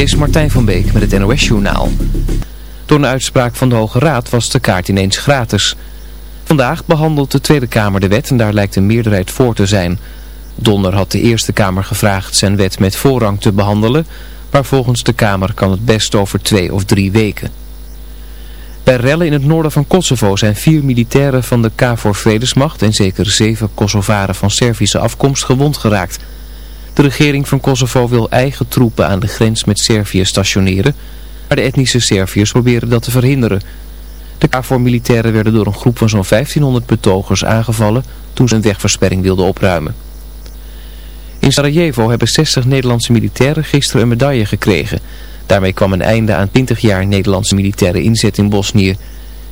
is Martijn van Beek met het NOS Journaal. Door een uitspraak van de Hoge Raad was de kaart ineens gratis. Vandaag behandelt de Tweede Kamer de wet en daar lijkt een meerderheid voor te zijn. Donder had de Eerste Kamer gevraagd zijn wet met voorrang te behandelen... maar volgens de Kamer kan het best over twee of drie weken. Bij rellen in het noorden van Kosovo zijn vier militairen van de KFOR Vredesmacht... en zeker zeven Kosovaren van Servische afkomst gewond geraakt... De regering van Kosovo wil eigen troepen aan de grens met Servië stationeren, maar de etnische Serviërs proberen dat te verhinderen. De KFOR-militairen werden door een groep van zo'n 1500 betogers aangevallen toen ze een wegversperring wilden opruimen. In Sarajevo hebben 60 Nederlandse militairen gisteren een medaille gekregen. Daarmee kwam een einde aan 20 jaar Nederlandse militaire inzet in Bosnië.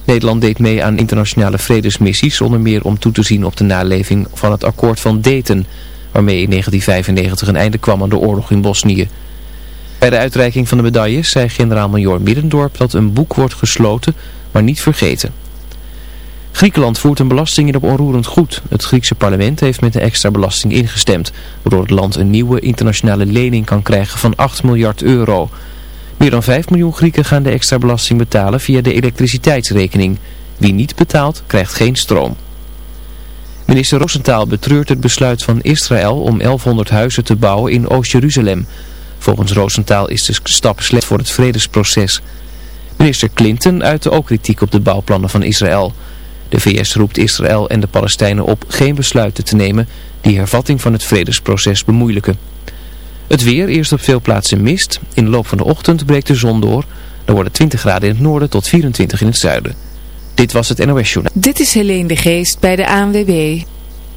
Nederland deed mee aan internationale vredesmissies, onder meer om toe te zien op de naleving van het akkoord van Dayton waarmee in 1995 een einde kwam aan de oorlog in Bosnië. Bij de uitreiking van de medailles zei generaal-major Middendorp dat een boek wordt gesloten, maar niet vergeten. Griekenland voert een belasting in op onroerend goed. Het Griekse parlement heeft met de extra belasting ingestemd, waardoor het land een nieuwe internationale lening kan krijgen van 8 miljard euro. Meer dan 5 miljoen Grieken gaan de extra belasting betalen via de elektriciteitsrekening. Wie niet betaalt, krijgt geen stroom. Minister Rosenthal betreurt het besluit van Israël om 1100 huizen te bouwen in Oost-Jeruzalem. Volgens Rosenthal is de stap slecht voor het vredesproces. Minister Clinton uitte ook kritiek op de bouwplannen van Israël. De VS roept Israël en de Palestijnen op geen besluiten te nemen die hervatting van het vredesproces bemoeilijken. Het weer, eerst op veel plaatsen mist. In de loop van de ochtend breekt de zon door. Dan worden 20 graden in het noorden tot 24 in het zuiden. Dit was het NOS Journaal. Dit is Helene de Geest bij de ANWB.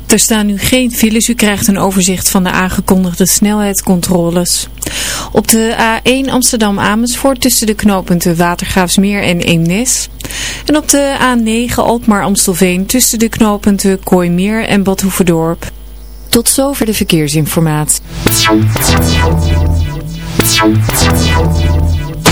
Er staan nu geen files. U krijgt een overzicht van de aangekondigde snelheidscontroles. Op de A1 Amsterdam-Amersfoort tussen de knooppunten Watergraafsmeer en Eemnes. En op de A9 Alkmaar-Amstelveen tussen de knooppunten Kooimeer en Badhoevedorp. Tot zover de verkeersinformatie.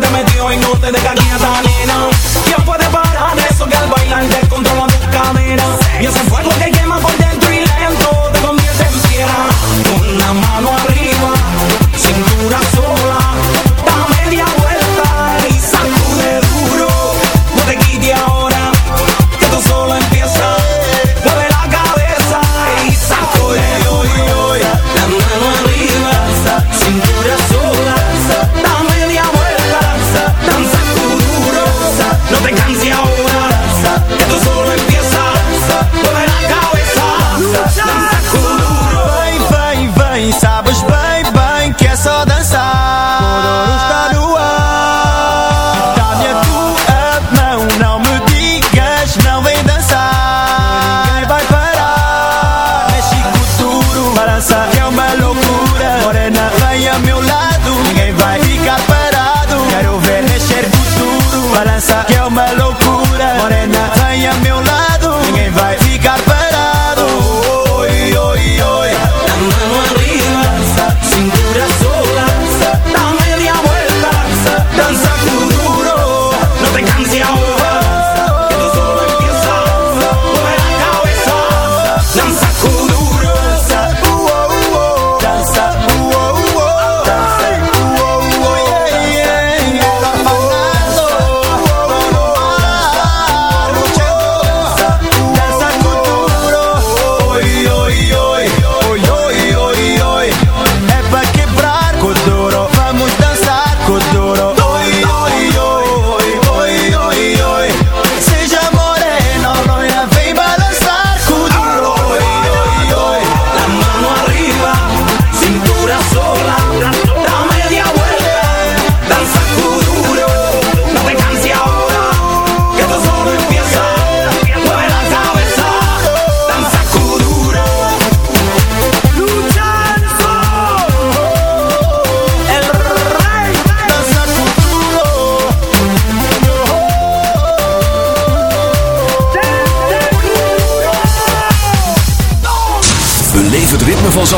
te metió y no te dejan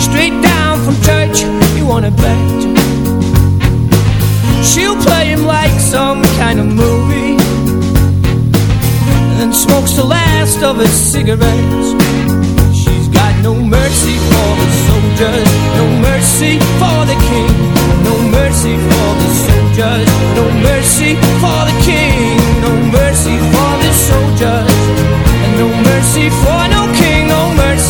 Straight down from church, She'll play him like some kind of movie then smokes the last of his cigarettes. She's got no mercy for the soldiers No mercy for the king No mercy for the soldiers No mercy for the king No mercy for the soldiers And no mercy for no king.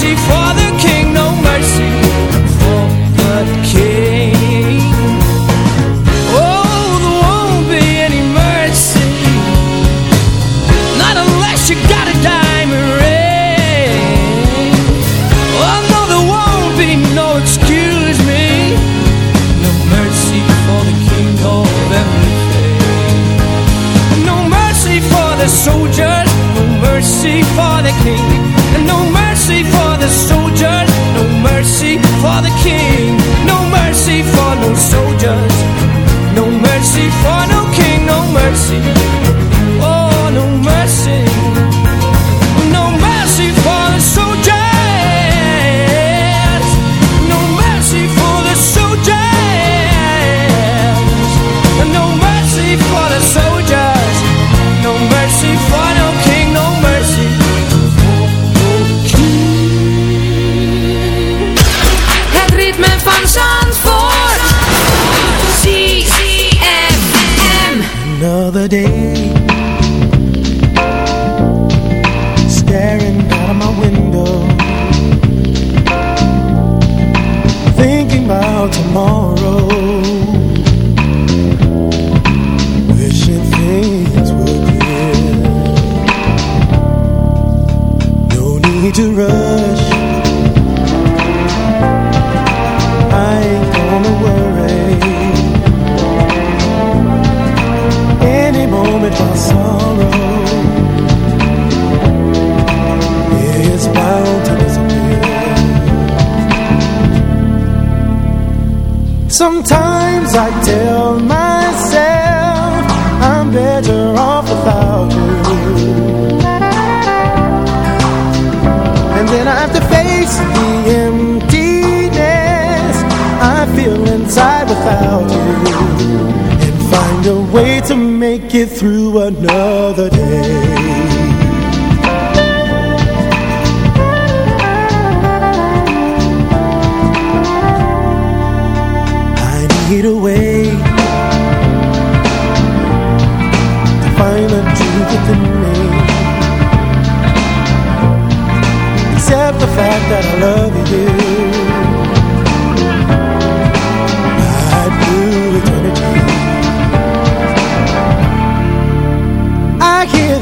she falls kid.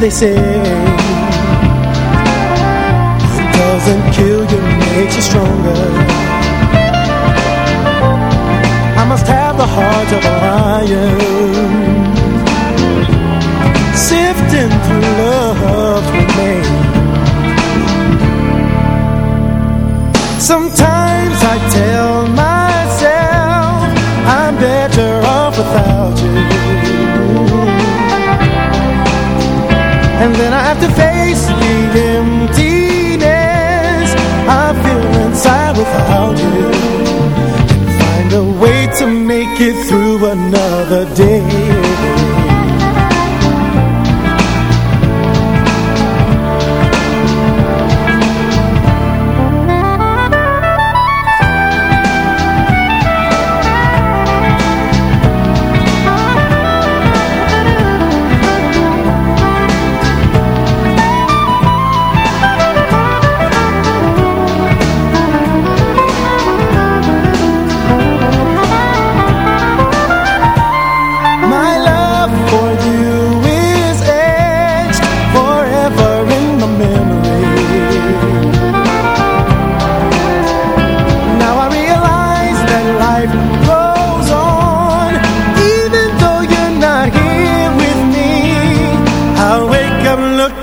they say. It doesn't kill you, makes you stronger. I must have the heart of a lion. another day.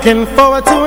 Looking forward to